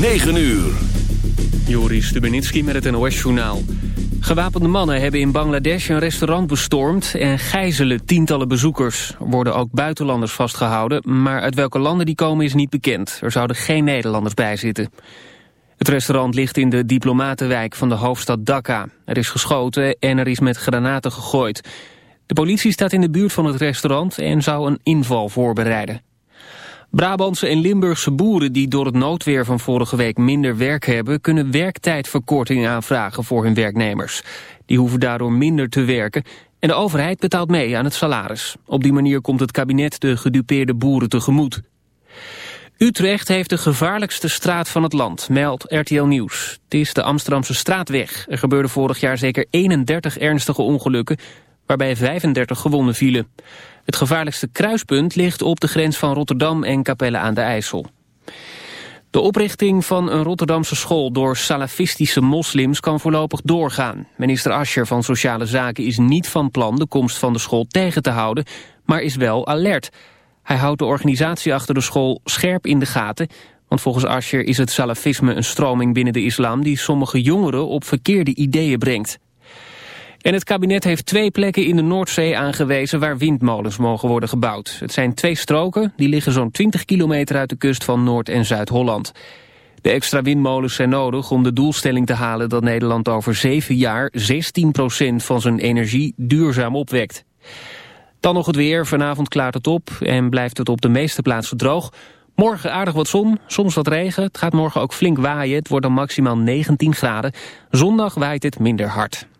9 uur. Joris Stubenitski met het NOS-journaal. Gewapende mannen hebben in Bangladesh een restaurant bestormd... en gijzelen tientallen bezoekers. Er worden ook buitenlanders vastgehouden... maar uit welke landen die komen is niet bekend. Er zouden geen Nederlanders bij zitten. Het restaurant ligt in de diplomatenwijk van de hoofdstad Dhaka. Er is geschoten en er is met granaten gegooid. De politie staat in de buurt van het restaurant... en zou een inval voorbereiden. Brabantse en Limburgse boeren die door het noodweer van vorige week minder werk hebben... kunnen werktijdverkorting aanvragen voor hun werknemers. Die hoeven daardoor minder te werken en de overheid betaalt mee aan het salaris. Op die manier komt het kabinet de gedupeerde boeren tegemoet. Utrecht heeft de gevaarlijkste straat van het land, meldt RTL Nieuws. Het is de Amsterdamse straatweg. Er gebeurden vorig jaar zeker 31 ernstige ongelukken waarbij 35 gewonden vielen. Het gevaarlijkste kruispunt ligt op de grens van Rotterdam en Capelle aan de IJssel. De oprichting van een Rotterdamse school door salafistische moslims kan voorlopig doorgaan. Minister Ascher van Sociale Zaken is niet van plan de komst van de school tegen te houden, maar is wel alert. Hij houdt de organisatie achter de school scherp in de gaten, want volgens Ascher is het salafisme een stroming binnen de islam die sommige jongeren op verkeerde ideeën brengt. En het kabinet heeft twee plekken in de Noordzee aangewezen waar windmolens mogen worden gebouwd. Het zijn twee stroken, die liggen zo'n 20 kilometer uit de kust van Noord- en Zuid-Holland. De extra windmolens zijn nodig om de doelstelling te halen dat Nederland over zeven jaar 16% van zijn energie duurzaam opwekt. Dan nog het weer. Vanavond klaart het op en blijft het op de meeste plaatsen droog. Morgen aardig wat zon, soms wat regen. Het gaat morgen ook flink waaien. Het wordt dan maximaal 19 graden. Zondag waait het minder hard.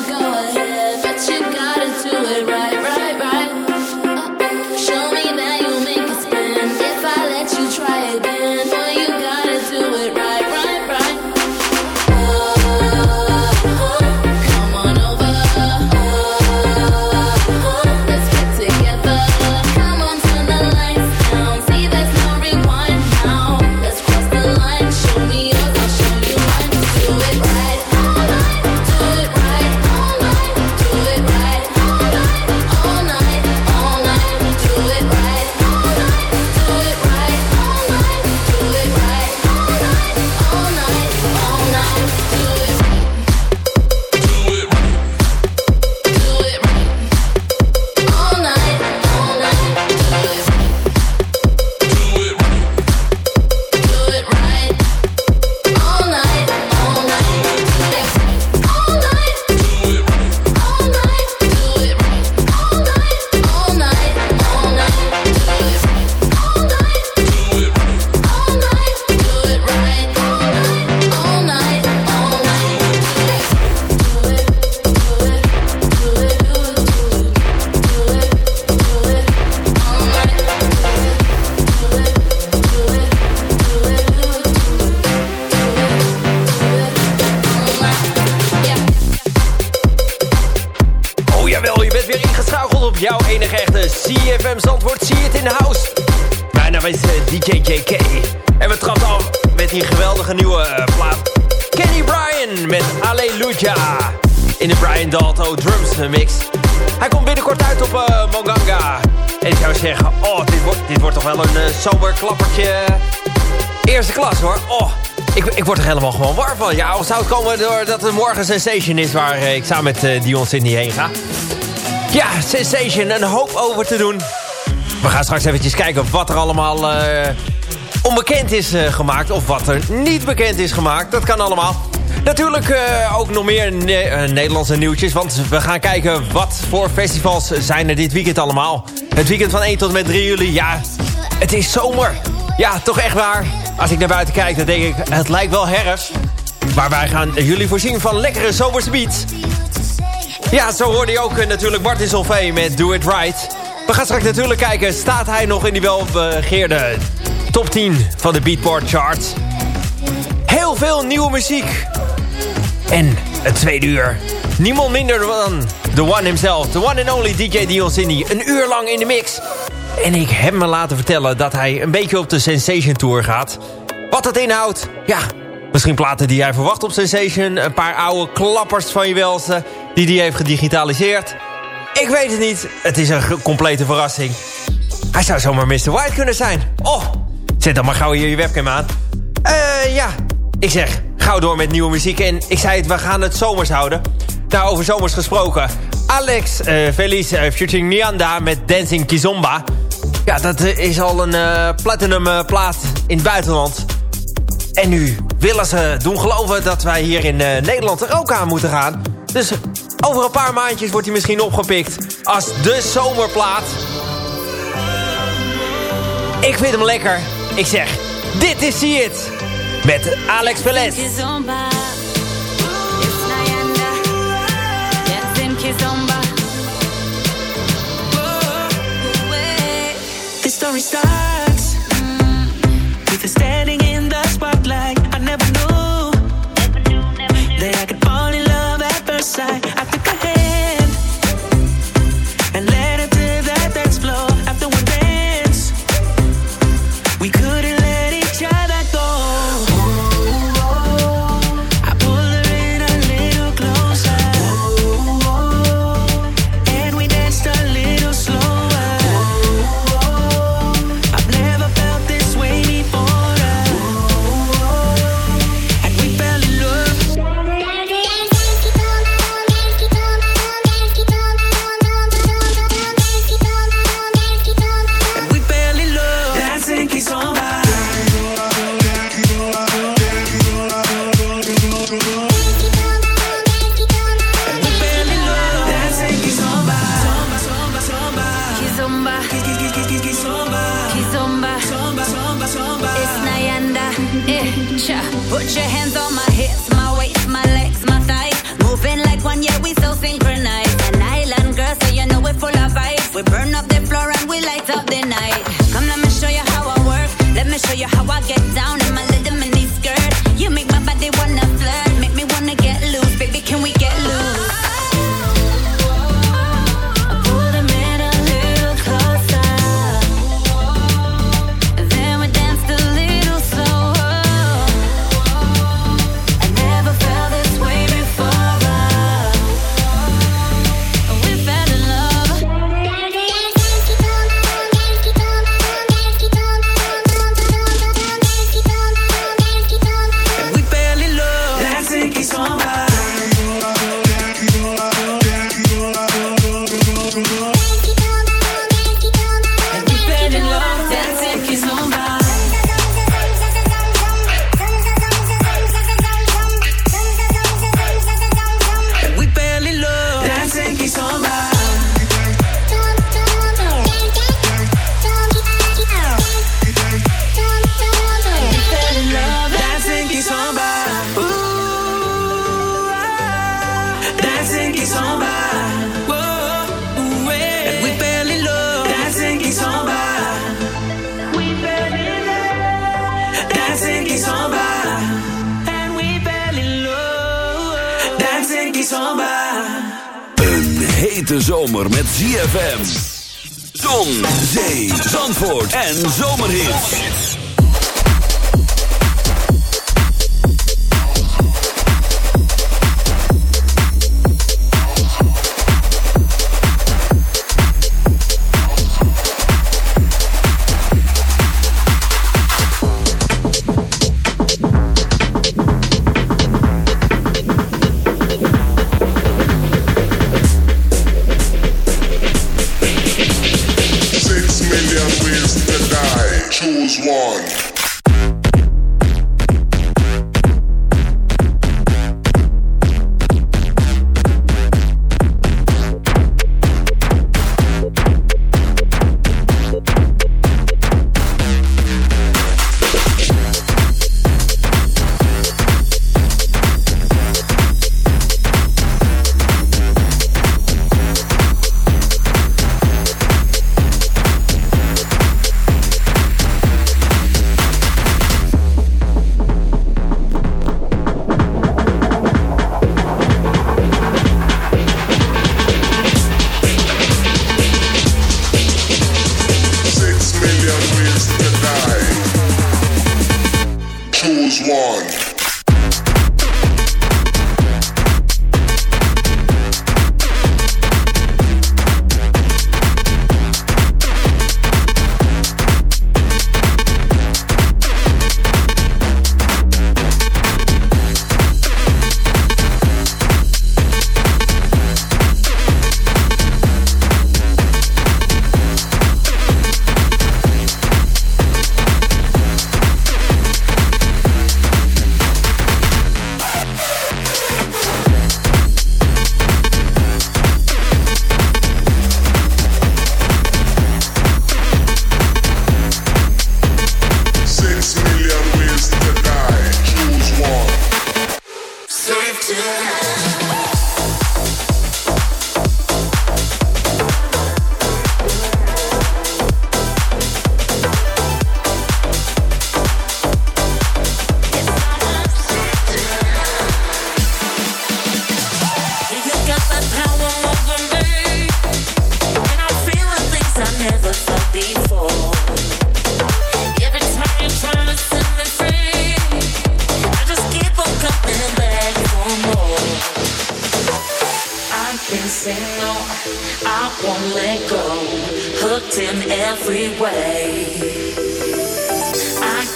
Jouw enige zomerklappertje. Eerste klas hoor. Oh, ik, ik word er helemaal gewoon warm van. Ja, of zou het komen doordat het morgen Sensation is... waar uh, ik samen met uh, Dion Sydney heen ga. Ja, Sensation, een hoop over te doen. We gaan straks eventjes kijken wat er allemaal onbekend is gemaakt... of wat er niet bekend is gemaakt. Dat kan allemaal. Natuurlijk ook nog meer ne Nederlandse nieuwtjes. Want we gaan kijken wat voor festivals zijn er dit weekend allemaal. Het weekend van 1 tot en met 3 juli. Ja, het is zomer. Ja, toch echt waar. Als ik naar buiten kijk, dan denk ik, het lijkt wel herfst. Maar wij gaan jullie voorzien van lekkere zomerse beats. Ja, zo hoorde je ook uh, natuurlijk Martin Solvay met Do It Right. We gaan straks natuurlijk kijken, staat hij nog in die welbegeerde top 10 van de Beatport Charts? Heel veel nieuwe muziek. En het tweede uur. Niemand minder dan the one himself. The one and only DJ Dion Cini. Een uur lang in de mix. En ik heb me laten vertellen dat hij een beetje op de Sensation Tour gaat. Wat dat inhoudt? Ja, misschien platen die hij verwacht op Sensation. Een paar oude klappers van je welste die hij heeft gedigitaliseerd. Ik weet het niet. Het is een complete verrassing. Hij zou zomaar Mr. White kunnen zijn. Oh, zet dan maar gauw hier je webcam aan. Eh, ja. Ik zeg, gauw door met nieuwe muziek. En ik zei het, we gaan het zomers houden. Nou, over zomers gesproken. Alex uh, Feliz uh, featuring Nianda met Dancing Kizomba. Ja, dat is al een uh, platinum plaat in het buitenland. En nu willen ze doen geloven dat wij hier in Nederland er ook aan moeten gaan. Dus over een paar maandjes wordt hij misschien opgepikt als de zomerplaat. Ik vind hem lekker. Ik zeg, dit is See It. Met Alex Velez. The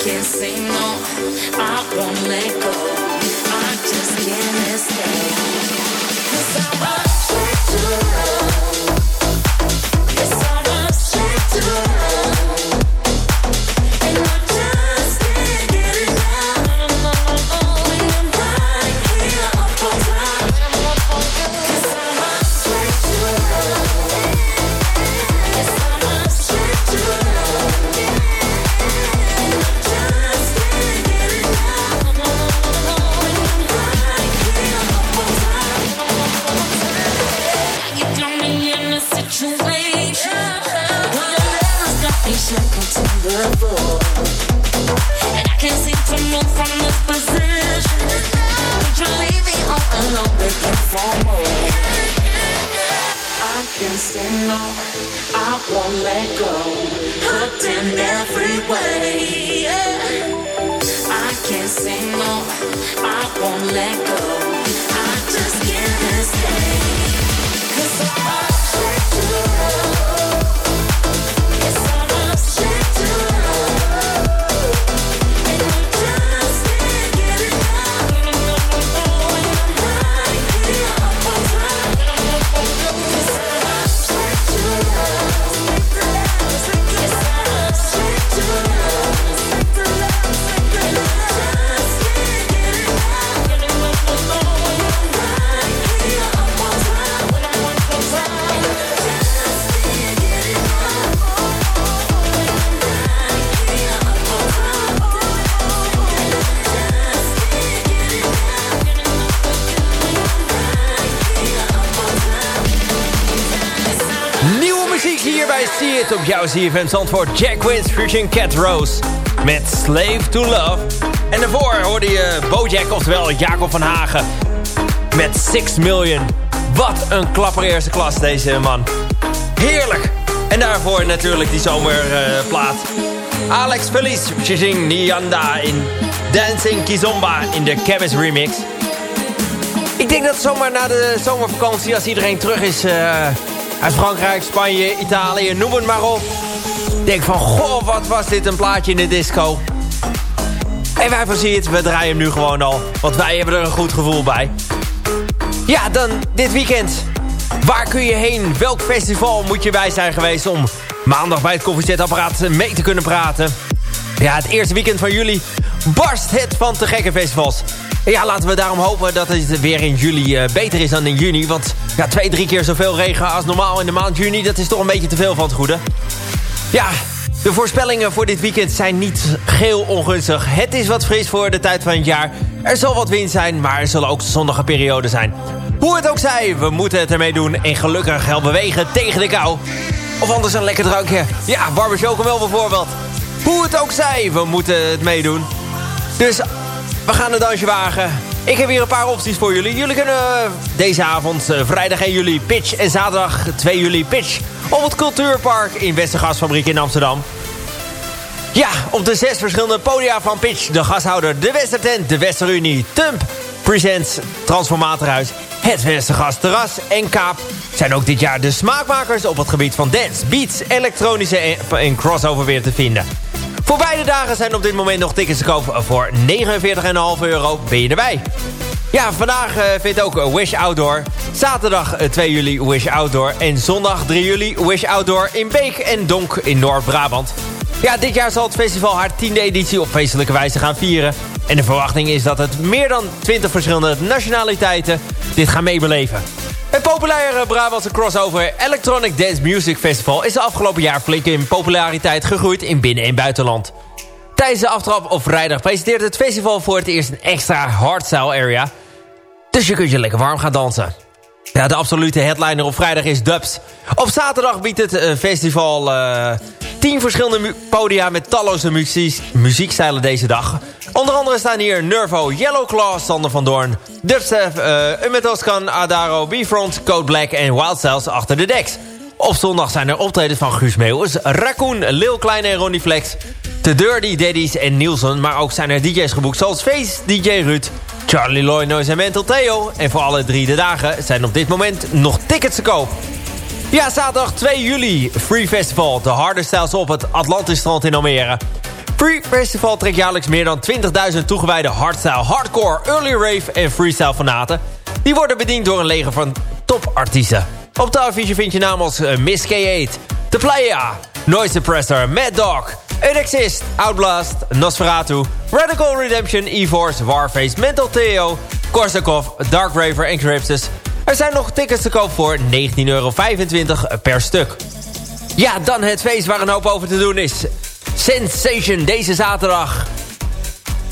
can't say no. I won't let go. I just can't escape. Cause I'm a to love. Hierbij zie je het op jouw CFM Zandvoort. Jack Wins featuring Cat Rose met Slave to Love. En daarvoor hoorde je Bojack, oftewel Jacob van Hagen met 6 Million. Wat een klapper eerste klas deze man. Heerlijk. En daarvoor natuurlijk die zomerplaat. Uh, Alex Feliz featuring Nianda in Dancing Kizomba in de Chemist Remix. Ik denk dat zomaar na de zomervakantie, als iedereen terug is... Eh, uit Frankrijk, Spanje, Italië, noem het maar op. Denk van, goh, wat was dit een plaatje in de disco. En wij voorzien het, we draaien hem nu gewoon al. Want wij hebben er een goed gevoel bij. Ja, dan dit weekend. Waar kun je heen? Welk festival moet je bij zijn geweest om maandag bij het koffiezetapparaat mee te kunnen praten? Ja, het eerste weekend van juli barst het van te gekke festivals. Ja, laten we daarom hopen dat het weer in juli uh, beter is dan in juni. Want ja, twee, drie keer zoveel regen als normaal in de maand juni... dat is toch een beetje te veel van het goede. Ja, de voorspellingen voor dit weekend zijn niet geel ongunstig. Het is wat fris voor de tijd van het jaar. Er zal wat wind zijn, maar er zullen ook zonnige perioden zijn. Hoe het ook zij, we moeten het ermee doen en gelukkig helpen bewegen tegen de kou. Of anders een lekker drankje. Ja, barbershop wel bijvoorbeeld. Hoe het ook zij, we moeten het meedoen. Dus we gaan een dansje wagen. Ik heb hier een paar opties voor jullie. Jullie kunnen eh, deze avond, uh, vrijdag 1 juli pitch en zaterdag 2 juli pitch... op het Cultuurpark in Westergasfabriek in Amsterdam. Ja, op de zes verschillende podia van Pitch, de gashouder, de Westertent, de Westerunie, Tump, Presents, Transformatorhuis, het Westergas Terras en Kaap zijn ook dit jaar de smaakmakers op het gebied van dance, beats, elektronische en, crossover weer te vinden. Voor beide dagen zijn op dit moment nog tickets te koop voor 49,5 euro. Ben je erbij? Ja, vandaag uh, vindt ook Wish Outdoor. Zaterdag 2 eh, juli Wish Outdoor. En zondag 3 juli Wish Outdoor in Beek en Donk in Noord-Brabant. Ja, dit jaar zal het festival haar tiende editie op feestelijke wijze gaan vieren. En de verwachting is dat het meer dan 20 verschillende nationaliteiten dit gaan meebeleven. Het populaire Brabantse crossover Electronic Dance Music Festival... is de afgelopen jaar flink in populariteit gegroeid in binnen- en buitenland. Tijdens de aftrap op vrijdag presenteert het festival voor het eerst een extra hardstyle area. Dus je kunt je lekker warm gaan dansen. Ja, de absolute headliner op vrijdag is Dubs. Op zaterdag biedt het uh, festival uh, tien verschillende podia met talloze muziek muziekstijlen deze dag. Onder andere staan hier Nervo, Yellowclaw, Sander van Doorn, Dubstep, uh, Umetoskan, Adaro, B-Front, Code Black en Wild Cells achter de decks. Op zondag zijn er optredens van Guus Meeuwis, Raccoon, Lil Klein en Ronnie Flex... The Dirty Daddies en Nielsen, maar ook zijn er DJ's geboekt zoals Face, DJ Ruud... Charlie Loy, Noise en Mental Theo. En voor alle drie de dagen zijn op dit moment nog tickets te koop. Ja, zaterdag 2 juli. Free Festival. De harde styles op het Atlantisstrand in Almere. Free Festival trekt jaarlijks meer dan 20.000 toegewijde hardstyle, hardcore, early rave en freestyle fanaten. Die worden bediend door een leger van topartiesten. Op de affiche vind je namen als uh, Miss K8, The Playa, Noise Suppressor, Mad Dog, It Exist, Outblast, Nosferatu, Radical Redemption, E-Force, Warface, Mental Theo, Korsakov, Dark Raver en Cryptus. Er zijn nog tickets te koop voor 19,25 euro per stuk. Ja, dan het feest waar een hoop over te doen is. Sensation deze zaterdag.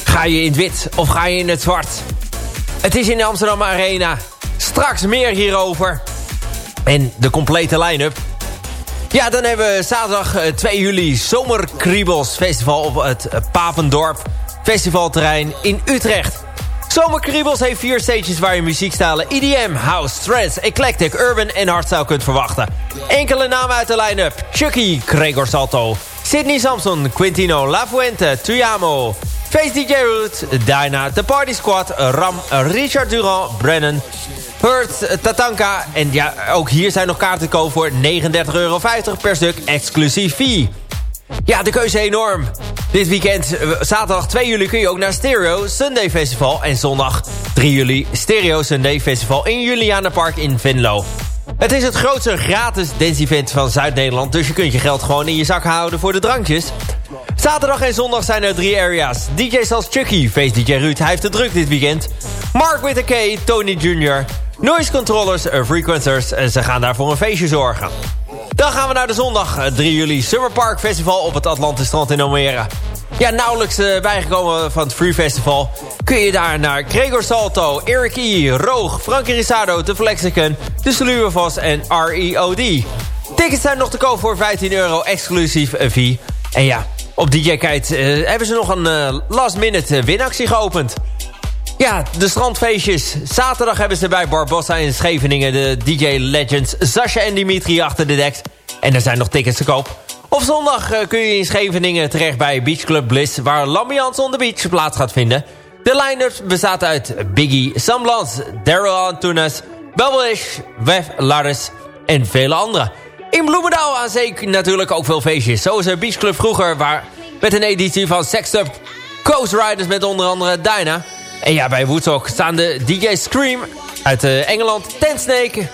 Ga je in het wit of ga je in het zwart? Het is in de Amsterdam Arena. Straks meer hierover. En de complete line-up. Ja, dan hebben we zaterdag 2 eh, juli Zomerkriebels Festival op het Papendorp Festivalterrein in Utrecht. Zomerkriebels heeft vier stages waar je muziekstijlen EDM, House, Trance, Eclectic, Urban en Hardstyle kunt verwachten. Enkele namen uit de line-up. Chucky, Gregor Salto, Sidney Samson, Quintino, La Fuente, Tuyamo, Face DJ Root, Dyna, The Party Squad, Ram, Richard Durand, Brennan, Hurt, Tatanka. En ja, ook hier zijn nog kaarten te koop voor 39,50 euro per stuk, exclusief fee. Ja, de keuze enorm. Dit weekend, eh, zaterdag 2 juli, kun je ook naar Stereo Sunday Festival. En zondag 3 juli Stereo Sunday Festival in Julianenpark in Venlo. Het is het grootste gratis dance-event van Zuid-Nederland... dus je kunt je geld gewoon in je zak houden voor de drankjes. Zaterdag en zondag zijn er drie areas. DJ's als Chucky, Face DJ Ruud, hij heeft het druk dit weekend. Mark with K, Tony Jr., Noise Controllers, Frequencers... en ze gaan daar voor een feestje zorgen. Dan gaan we naar de zondag 3 eh, juli Summer Park Festival op het Atlantisstrand in Almere. Ja, nauwelijks uh, bijgekomen van het Free Festival... kun je daar naar Gregor Salto, Eric E., Roog, Frankie Risado, The Flexicon... De Sluwervos en REOD. Tickets zijn nog te koop voor 15 euro exclusief fee. En ja, op DJ Kite hebben ze nog een uh, last minute winactie geopend. Ja, de strandfeestjes. Zaterdag hebben ze bij Barbossa in Scheveningen... de DJ Legends Sasha en Dimitri achter de deks. En er zijn nog tickets te koop. Op zondag eh, kun je in Scheveningen terecht bij Beach Club Bliss... waar L'Ambiance on the Beach plaats gaat vinden. De line-up bestaat uit Biggie, Samblans, Daryl Antunes... Belwish, Wef Laris en vele anderen. In Bloemendaal aan zee natuurlijk ook veel feestjes. Zo is er Beach Club vroeger waar, met een editie van Sex Up Coast Riders met onder andere Dyna. En ja, bij Woodstock staan de DJ Scream uit uh, Engeland, Ten Snake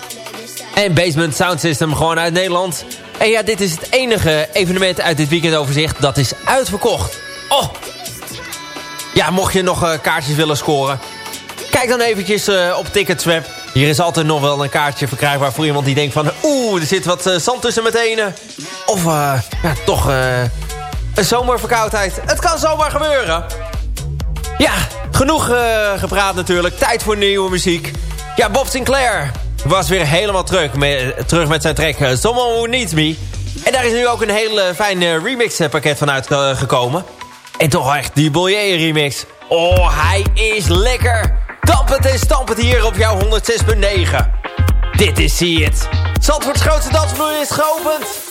en Basement Sound System gewoon uit Nederland. En ja, dit is het enige evenement uit dit weekendoverzicht dat is uitverkocht. Oh! Ja, mocht je nog uh, kaartjes willen scoren... Kijk dan eventjes uh, op Ticketswap. Hier is altijd nog wel een kaartje verkrijgbaar voor iemand die denkt van... Oeh, er zit wat zand tussen mijn tenen. Of ja, toch een zomerverkoudheid. Het kan zomaar gebeuren. Ja, genoeg gepraat natuurlijk. Tijd voor nieuwe muziek. Ja, Bob Sinclair was weer helemaal terug met, terug met zijn track Someone Who Needs Me. En daar is nu ook een heel fijn remixpakket van uitgekomen. En toch echt die Bollier remix. Oh, hij is lekker. Dampend en stampend hier op jouw 106.9. Dit is See It. Zandvoorts grootste dansvloer is geopend.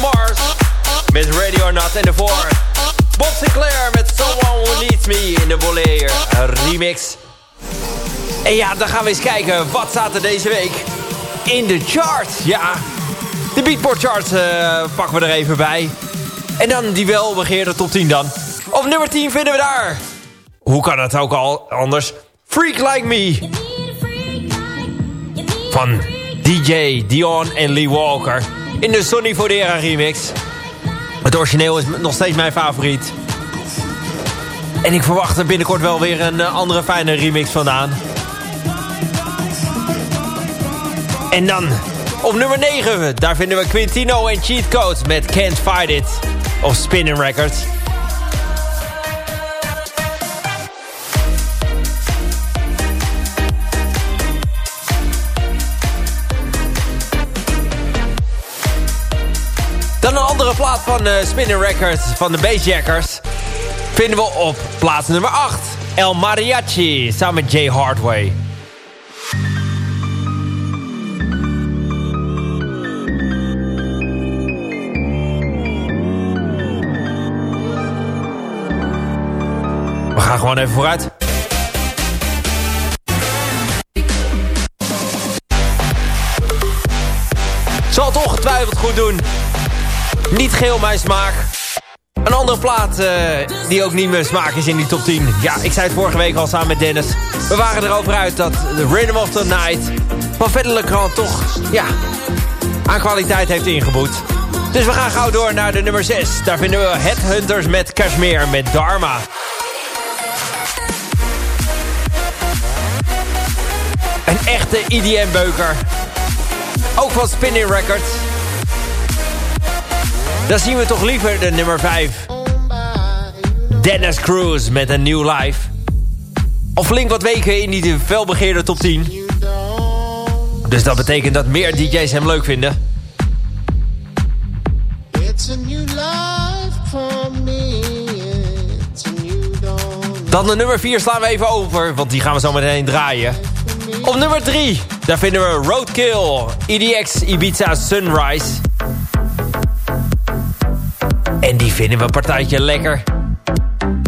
Mars met Ready or Not. En daarvoor Bob Sinclair met Someone Who Needs Me in de Boleer remix. En ja, dan gaan we eens kijken wat staat er deze week in de chart. Ja, de Beatport charts uh, pakken we er even bij. En dan die welbegeerde top 10 dan. Op nummer 10 vinden we daar... Hoe kan het ook al anders? Freak Like Me. Van DJ Dion en Lee Walker. In de Sonny Fodera remix. Het origineel is nog steeds mijn favoriet. En ik verwacht er binnenkort wel weer een eh, andere fijne remix vandaan. En dan op nummer 9, daar vinden we Quintino en Cheat Codes met Can't Fight It. Of Spinning Records. Dan een andere plaat van uh, Records van de Bassjackers. Vinden we op plaats nummer 8. El Mariachi samen met Jay Hardway. We gaan gewoon even vooruit. Zal het ongetwijfeld goed doen. Niet geel mijn smaak. Een andere plaat uh, die ook niet meer smaak is in die top 10. Ja, ik zei het vorige week al samen met Dennis. We waren erover uit dat The Rhythm of the Night... van Verder Krant toch, ja, aan kwaliteit heeft ingeboet. Dus we gaan gauw door naar de nummer 6. Daar vinden we Headhunters met Kashmir met Dharma. Een echte EDM-beuker. Ook van Spinning Records. Dan zien we toch liever de nummer 5. Dennis Cruz met een nieuw live. Al flink wat weken in die felbegeerde top 10. Dus dat betekent dat meer DJ's hem leuk vinden. Dan de nummer 4 slaan we even over, want die gaan we zo meteen draaien. Op nummer 3, daar vinden we Roadkill, EDX Ibiza Sunrise. Vinden we een partijtje lekker.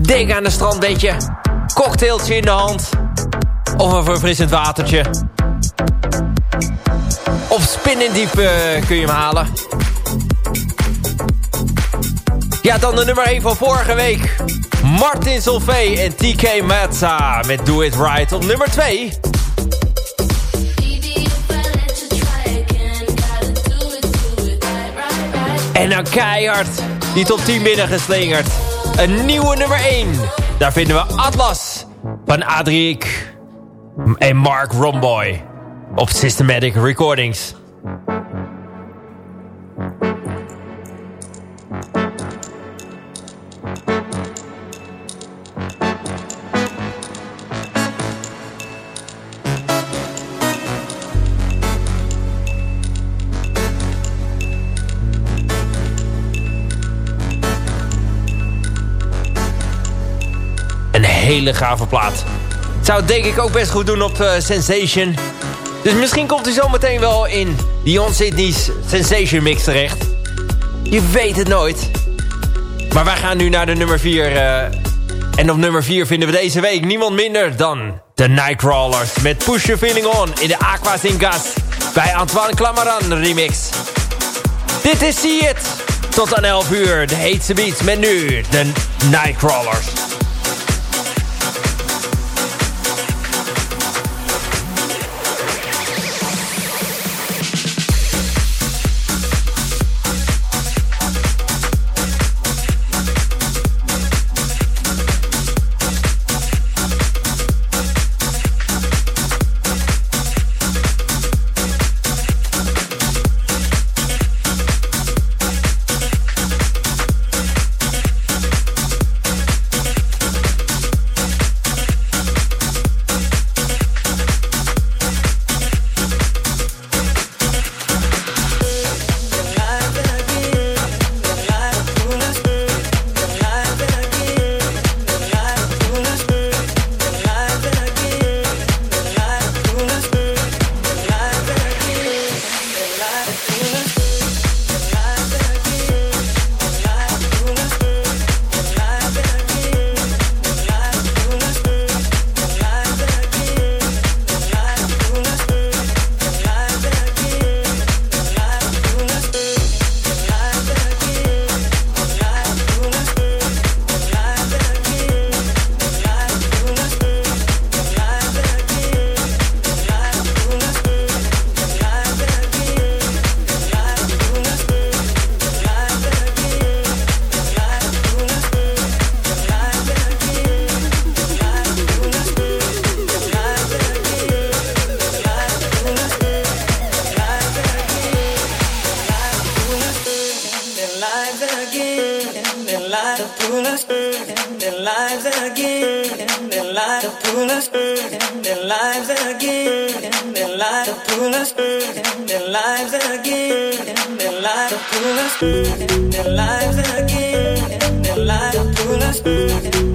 Denk aan een strandbedje, cocktailtje in de hand... of een verfrissend watertje. Of spinnendiep uh, kun je hem halen. Ja, dan de nummer 1 van vorige week. Martin Solvay en TK Matza met Do It Right op nummer 2. En dan keihard die top 10 binnengeslingerd. Een nieuwe nummer 1. Daar vinden we Atlas van Adriek en Mark Romboy op Systematic Recordings. Hele gave plaat. Zou denk ik ook best goed doen op uh, Sensation. Dus misschien komt hij zo meteen wel in Dion Sydney's Sensation mix terecht. Je weet het nooit. Maar wij gaan nu naar de nummer 4. Uh, eh, en op nummer 4 vinden we deze week niemand minder dan de Nightcrawlers. Met Push Your Feeling On in de Aqua Gas bij Antoine Clamaran remix. Dit is See It. Tot aan 11 uur de heetste beats met nu de Nightcrawlers. lives again, and their lives to pull us, and their lives again, and their lives to pull us, and their lives again, and their lives to pull us, and their lives again, and their lives to pull us.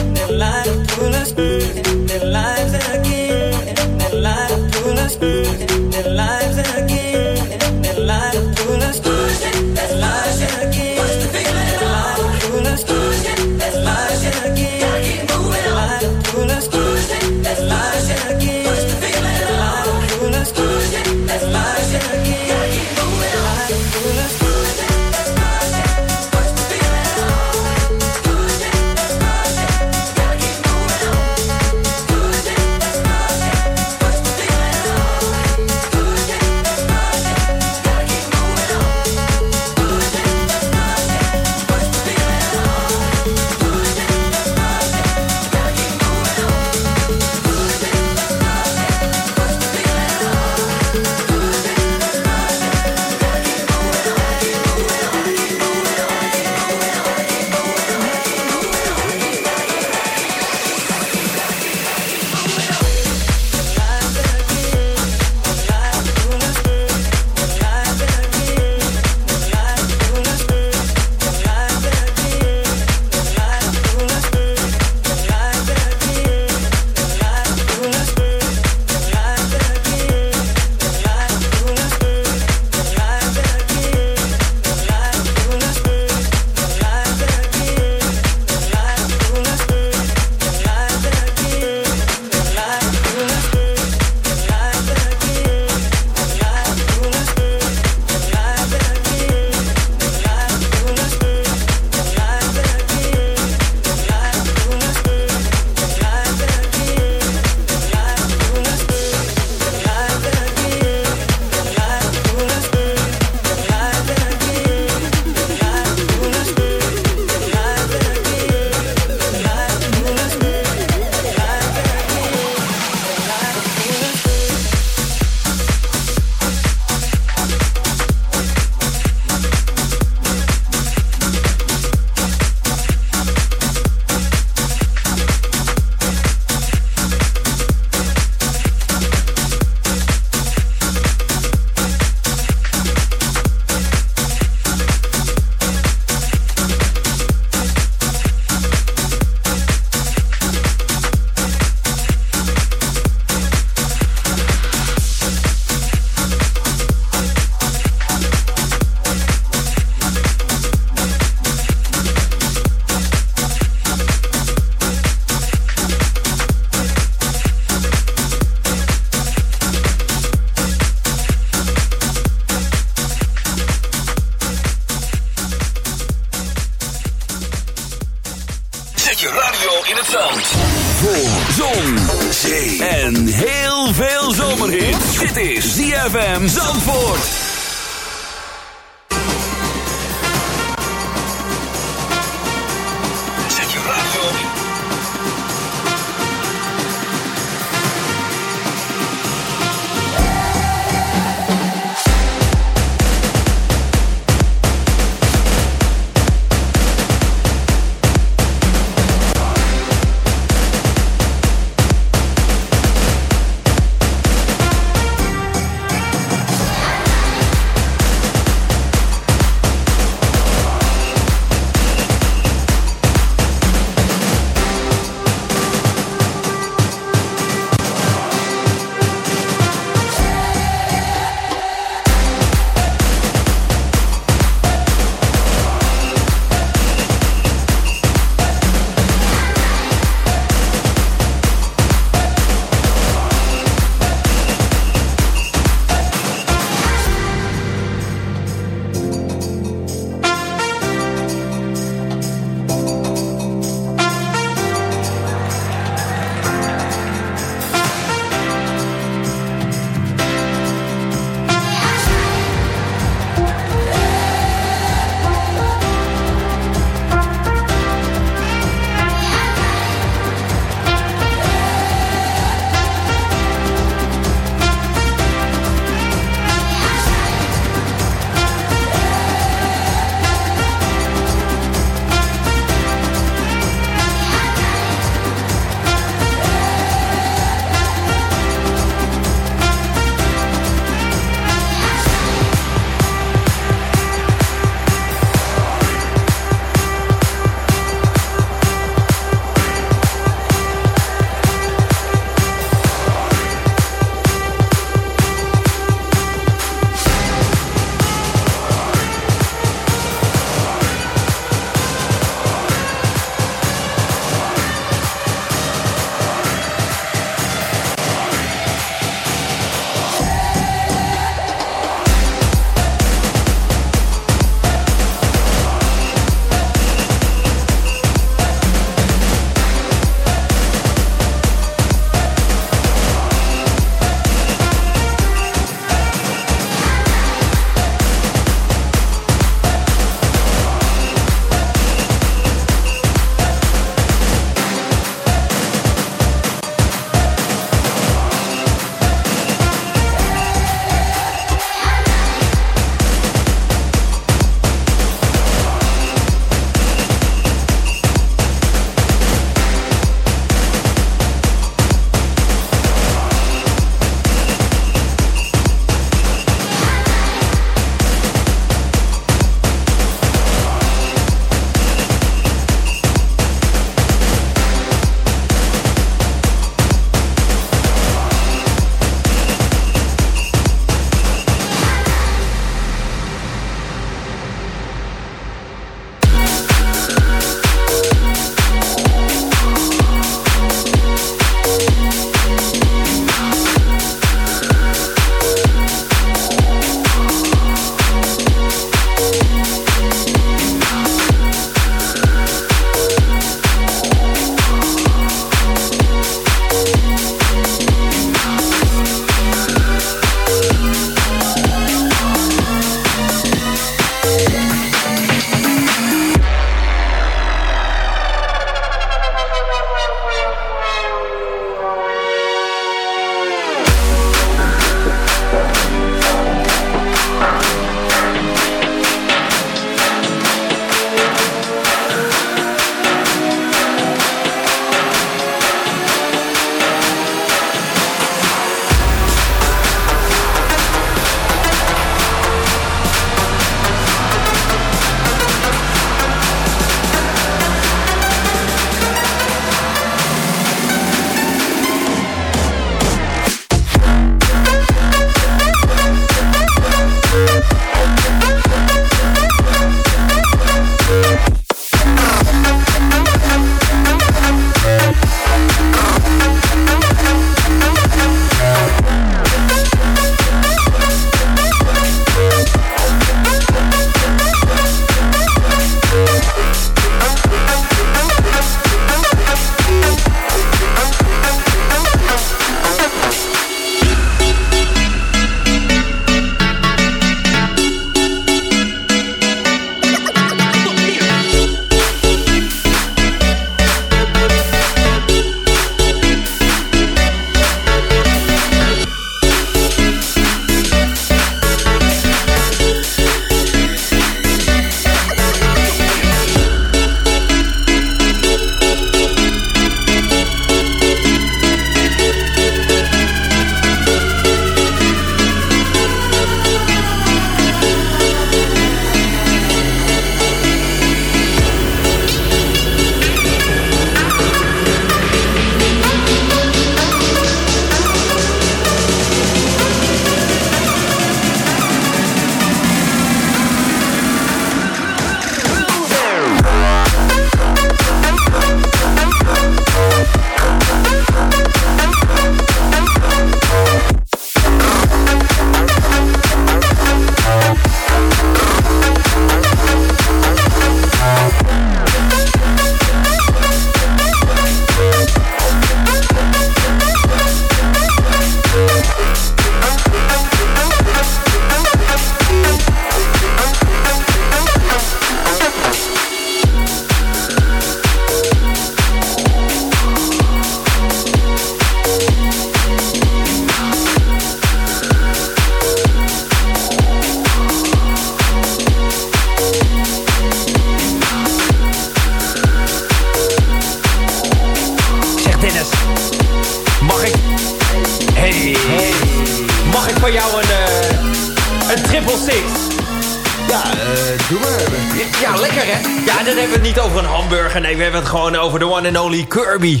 Kirby.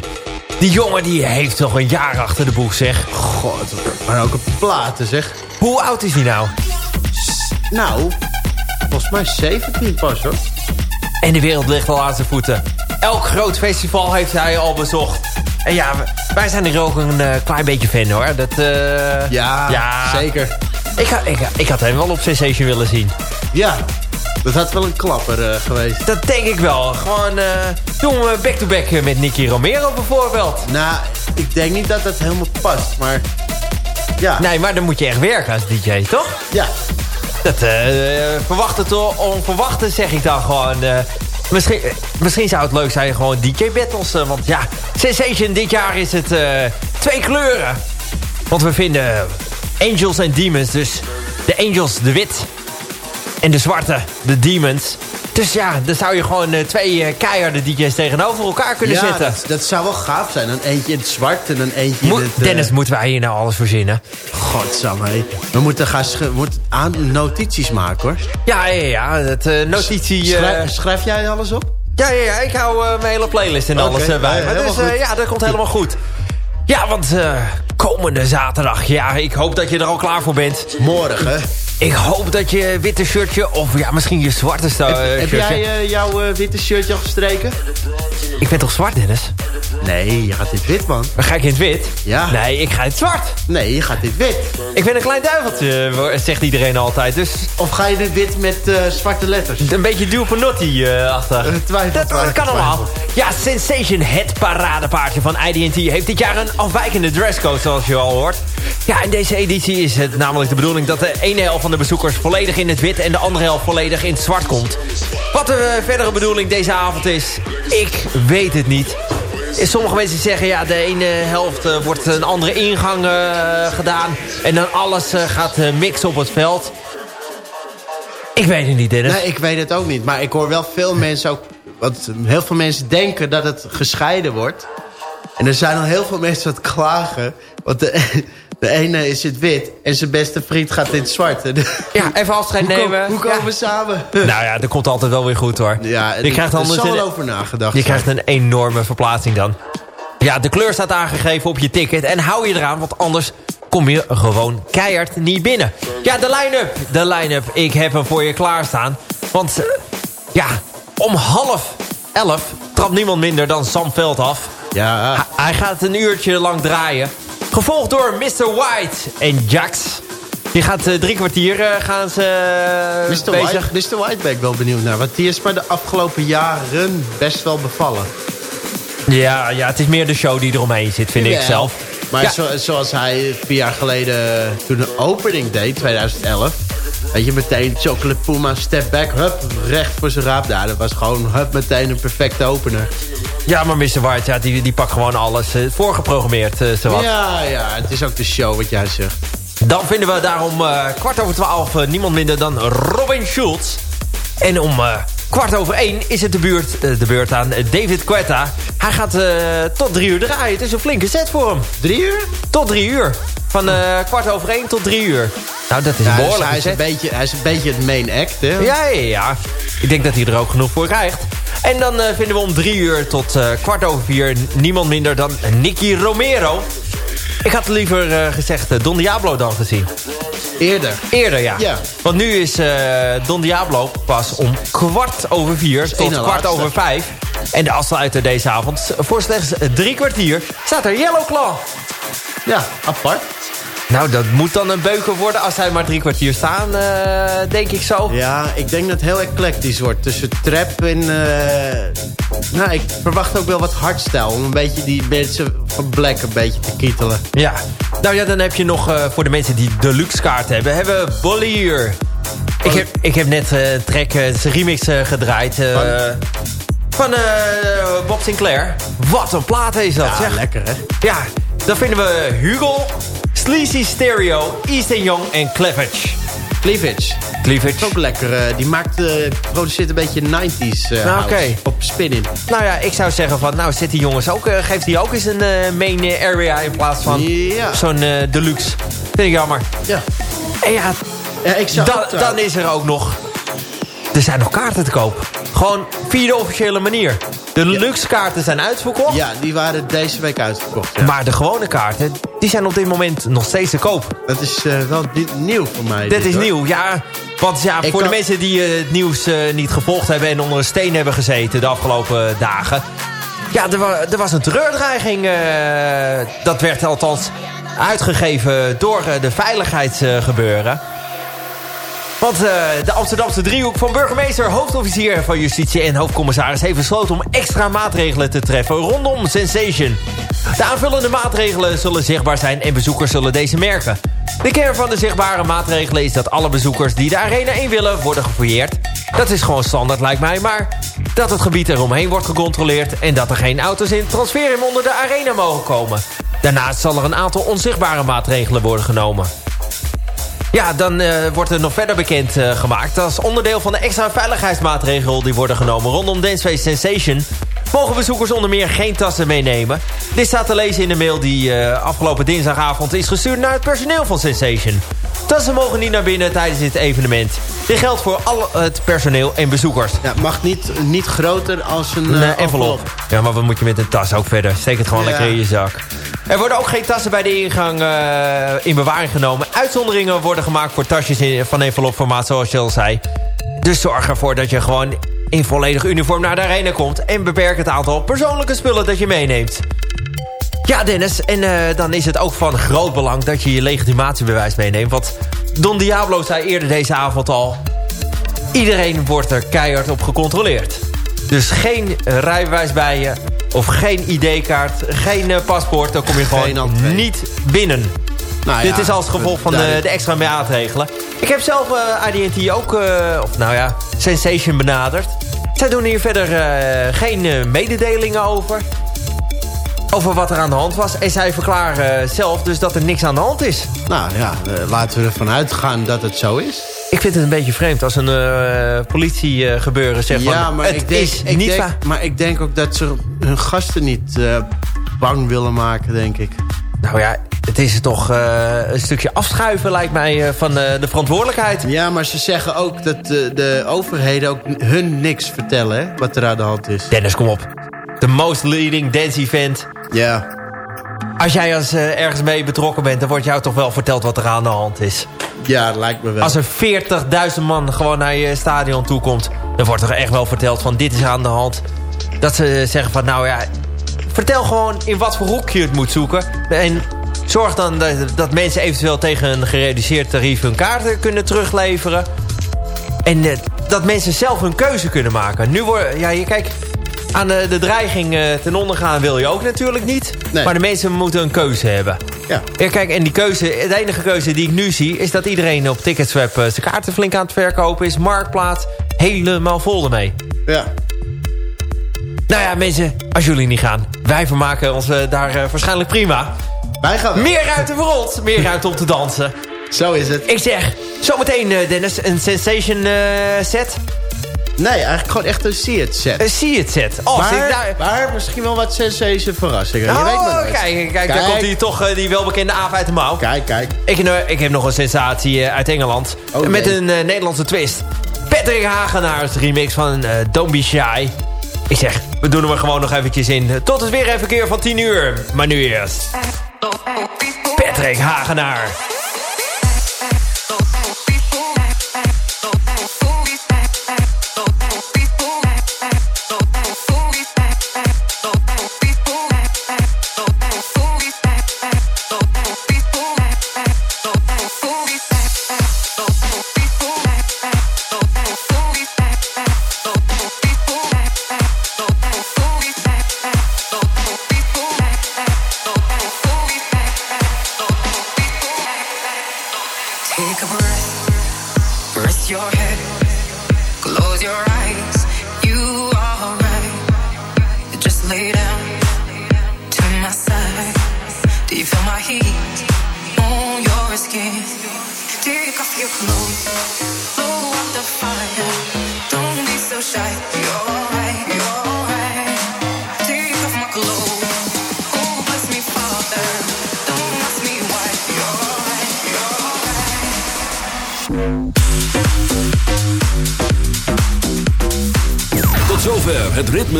Die jongen die heeft toch een jaar achter de boeg, zeg. God, maar ook een platen, zeg. Hoe oud is hij nou? Nou, volgens mij 17 pas, hoor. En de wereld ligt al aan zijn voeten. Elk groot festival heeft hij al bezocht. En ja, wij zijn er ook een uh, klein beetje fan, hoor. Dat, uh, ja, ja, zeker. Ik, ik, ik had hem wel op Sensation willen zien. Ja, dat had wel een klapper uh, geweest. Dat denk ik wel. Gewoon uh, doen we back-to-back -back met Nicky Romero bijvoorbeeld. Nou, ik denk niet dat dat helemaal past, maar ja. Nee, maar dan moet je echt werken als DJ, toch? Ja. Dat uh, verwachten toch onverwachte zeg ik dan gewoon. misschien, misschien zou het leuk zijn gewoon DJ-battles. want ja, Sensation dit jaar is het twee kleuren. Want we vinden Angels en Demons, dus de Angels de wit en de zwarte, de Demons. Dus ja, dan zou je gewoon uh, twee uh, keiharde DJ's tegenover elkaar kunnen ja, zetten. Dat, dat zou wel gaaf zijn. Dan eentje in het zwart en dan eentje Mo in het... Uh... Dennis, moeten wij hier nou alles verzinnen? Godsamme. We moeten gaan we moeten aan notities maken, hoor. Ja, ja, ja. Het, notitie... Schrijf, schrijf, jij alles op? Ja, ja, ja. Ik hou mijn hele playlist en okay. alles bij. Ja, dus ja, dat komt helemaal goed. Ja, want komende zaterdag, ja, ik hoop dat je er al klaar voor bent. Morgen. Ik hoop dat je witte shirtje, of ja, misschien je zwarte heb, shirtje... Heb jij uh, jouw uh, witte shirtje al gestreken? Ik ben toch zwart, Dennis? Nee, je gaat dit wit, man. Maar ga ik in het wit? Ja. Nee, ik ga in het zwart. Nee, je gaat dit wit. Ik ben een klein duiveltje, zegt iedereen altijd. Dus... Of ga je dit wit met uh, zwarte letters? Een beetje duw Panotti uh, achter. twijfel, dat, twijfel, dat kan allemaal. Ja, Sensation, het paradepaardje van IDT... heeft dit jaar een afwijkende dresscode, zoals je al hoort. Ja, in deze editie is het namelijk de bedoeling... dat de ene helft van de bezoekers volledig in het wit... en de andere helft volledig in het zwart komt. Wat de verdere bedoeling deze avond is, ik weet het niet. Sommige mensen zeggen, ja, de ene helft uh, wordt een andere ingang uh, gedaan... en dan alles gaat mixen op het veld. Ik weet het niet, Dennis. Nee, ik weet het ook niet. Maar ik hoor wel veel mensen ook... Want heel veel mensen denken dat het gescheiden wordt. En er zijn al heel veel mensen wat klagen. Want de, de ene is het wit en zijn beste vriend gaat in het zwart. Ja, even afscheid nemen. Hoe komen ja. we samen? Nou ja, dat komt altijd wel weer goed hoor. Ja, je krijgt er zal wel over nagedacht Je zijn. krijgt een enorme verplaatsing dan. Ja, de kleur staat aangegeven op je ticket. En hou je eraan, want anders kom je gewoon keihard niet binnen. Ja, de line-up. De line-up. Ik heb hem voor je klaarstaan. Want, uh, ja, om half elf trapt niemand minder dan Sam Veld af. Ja. Hij, hij gaat een uurtje lang draaien. Gevolgd door Mr. White en Jax. Die gaat uh, drie kwartier uh, gaan ze uh, Mr. bezig. White, Mr. White ben ik wel benieuwd naar. Want die is maar de afgelopen jaren best wel bevallen. Ja, ja, het is meer de show die eromheen zit, vind ja, ik zelf. Maar ja. zo, zoals hij vier jaar geleden toen een opening deed, 2011... Weet je, meteen Chocolate Puma, step back, hup, recht voor zijn raap. Ja, dat was gewoon, hup, meteen een perfecte opener. Ja, maar Mr. White, ja, die, die pakt gewoon alles uh, voorgeprogrammeerd, uh, zowat. Ja, ja, het is ook de show wat jij zegt. Dan vinden we daarom uh, kwart over twaalf niemand minder dan Robin Schulz. En om kwart over één is het de, buurt, de beurt aan David Quetta. Hij gaat tot drie uur draaien. Het is een flinke set voor hem. Drie uur? Tot drie uur. Van kwart over één tot drie uur. Nou, dat is ja, behoorlijk. Dus hij, is een beetje, hij is een beetje het main act, hè? Ja, ja, ja. Ik denk dat hij er ook genoeg voor krijgt. En dan uh, vinden we om drie uur tot kwart over vier niemand minder dan Nicky Romero. Ik had liever uh, gezegd Don Diablo dan gezien. Eerder. Eerder, ja. ja. Want nu is Don Diablo pas om kwart over vier tot kwart laatste. over vijf. En de afsluiter deze avond voor slechts drie kwartier staat er Yellow Claw. Ja, apart. Nou, dat moet dan een beuker worden als hij maar drie kwartier staan, uh, denk ik zo. Ja, ik denk dat het heel eclectisch wordt. Tussen trap en... Uh, nou, ik verwacht ook wel wat hardstyle. Om een beetje die mensen van Black een beetje te kietelen. Ja. Nou ja, dan heb je nog uh, voor de mensen die deluxe kaart hebben... hebben we Bollier. Ik heb, ik heb net een track, zijn remix gedraaid... van, van Bob Sinclair. Wat een plaat is dat, ja, zeg. lekker hè? Ja, dan vinden we Hugo... Sleazy Stereo, Easton Young en Cleavage. Cleavage. Cleavage. Ook lekker. Uh, die maakt, uh, produceert een beetje 90s uh, nou, okay. op spinning. Nou ja, ik zou zeggen van, nou zit die jongens ook, geeft die ook eens een main area in plaats van zo'n deluxe. Vind ik jammer. Ja. En ja, ja ik da dan is er ook nog Er zijn nog kaarten te koop. Gewoon via de officiële manier. De luxe kaarten zijn uitverkocht. Ja, die waren deze week uitverkocht. ja. Maar de gewone kaarten, die zijn op dit moment nog steeds te koop. Dat is eh, wel ni- nieuw voor mij. Dit dit, is hoor. nieuw, ja. Want ja, Ik voor de mensen die eh, het nieuws eh, niet gevolgd hebben... en onder een steen hebben gezeten de afgelopen dagen... Ja, er, wa- er was een terreurdreiging. dat werd althans uitgegeven door de veiligheidsgebeuren. Want eh, de Amsterdamse driehoek van burgemeester, hoofdofficier van justitie en hoofdcommissaris... heeft besloten om extra maatregelen te treffen rondom Sensation. De aanvullende maatregelen zullen zichtbaar zijn en bezoekers zullen deze merken. De kern van de zichtbare maatregelen is dat alle bezoekers die de arena in willen worden gefouilleerd. Dat is gewoon standaard lijkt mij, maar dat het gebied eromheen wordt gecontroleerd... en dat er geen auto's in het onder de arena mogen komen. Daarnaast zal er een aantal onzichtbare maatregelen worden genomen. Ja, dan eh, wordt er nog verder bekend eh, gemaakt. Als onderdeel van de extra veiligheidsmaatregelen die worden genomen rondom Danceface Sensation... mogen bezoekers onder meer geen tassen meenemen. Dit staat te lezen in de mail die eh, afgelopen dinsdagavond is gestuurd naar het personeel van Sensation. Tassen mogen niet naar binnen tijdens dit evenement. Dit geldt voor al het personeel en bezoekers. Ja, mag niet, niet groter als een eh, eh, envelop. Ja, maar wat moet je met een tas ook verder? Steek het gewoon Ja. lekker in je zak. Er worden ook geen tassen bij de ingang in bewaring genomen. Uitzonderingen worden gemaakt voor tasjes in, van envelopformaat, zoals je al zei. Dus zorg ervoor dat je gewoon in volledig uniform naar de arena komt... en beperk het aantal persoonlijke spullen dat je meeneemt. Ja, Dennis, en eh, dan is het ook van groot belang dat je je legitimatiebewijs meeneemt. Want Don Diablo zei eerder deze avond al... Iedereen wordt er keihard op gecontroleerd. Dus geen rijbewijs bij je. Of geen ID-kaart. Geen eh, paspoort. Dan kom je Geen gewoon entree. niet binnen. Nou Dit ja, is als gevolg van de, de extra maatregelen. Ik heb zelf eh AD&T ook, eh, of nou ja, Sensation benaderd. Zij doen hier verder eh, geen mededelingen over. Over wat er aan de hand was. En zij verklaren zelf dus dat er niks aan de hand is. Nou ja, laten we ervan uitgaan dat het zo is. Ik vind het een beetje vreemd als een eh politiegebeuren zegt ja, van... maar het ik, denk, is ik niet denk, maar ik denk ook dat ze hun gasten niet bang willen maken, denk ik. Nou ja, het is toch eh, een stukje afschuiven lijkt mij eh, van eh, de verantwoordelijkheid. Ja, maar ze zeggen ook dat de, de overheden ook hun niks vertellen, hè, wat er aan de hand is. Dennis, kom op. The most leading dance event. Ja, Als jij als, ergens mee betrokken bent, dan wordt jou toch wel verteld wat er aan de hand is. ja lijkt me wel. Als er 40.000 man gewoon naar je stadion toe komt... dan wordt er echt wel verteld van dit is aan de hand. Dat ze zeggen van nou ja... vertel gewoon in wat voor hoek je het moet zoeken. En zorg dan dat, dat mensen eventueel tegen een gereduceerd tarief... hun kaarten kunnen terugleveren. En eh, dat mensen zelf hun keuze kunnen maken. Nu wordt, ja, je kijk, aan de, de dreiging eh, ten onder gaan wil je ook natuurlijk niet. Nee. Maar de mensen moeten een keuze hebben. Ja. Ja, kijk, en die keuze, de enige keuze die ik nu zie... is dat iedereen op Ticketswap eh, zijn kaarten flink aan het verkopen is. Marktplaats, helemaal vol ermee. ja. Nou ja, mensen, als jullie niet gaan... wij vermaken ons eh, daar eh, waarschijnlijk prima. Wij gaan. Meer ruimte voor ons, meer ruimte om te dansen. Zo is het. Ik zeg, zometeen eh, Dennis, een sensation set. Nee, eigenlijk gewoon echt een see it set. Een see it set. Oh, maar, daar... maar misschien wel wat sensation verrassingen. Je Oh, weet maar kijk, kijk, daar komt hij toch, die welbekende aap uit de mouw. Kijk, kijk. Ik, ik heb nog een sensatie uit Engeland. Oh, met nee. een Nederlandse twist. Patrick Hagenaars remix van Don't Be Shy. Ik zeg, we doen hem er gewoon nog eventjes in. Tot het weer even keer van 10 uur. Maar nu eerst. Patrick Hagenaar.